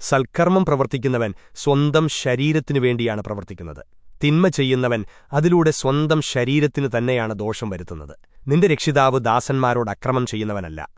സൽക്കർമ്മം പ്രവർത്തിക്കുന്നവൻ സ്വന്തം ശരീരത്തിനു വേണ്ടിയാണ് പ്രവർത്തിക്കുന്നത്. തിന്മ ചെയ്യുന്നവൻ അതിലൂടെ സ്വന്തം ശരീരത്തിനു തന്നെയാണ് ദോഷം വരുത്തുന്നത്. നിന്റെ രക്ഷിതാവ് ദാസന്മാരോട് അക്രമം ചെയ്യുന്നവനല്ല.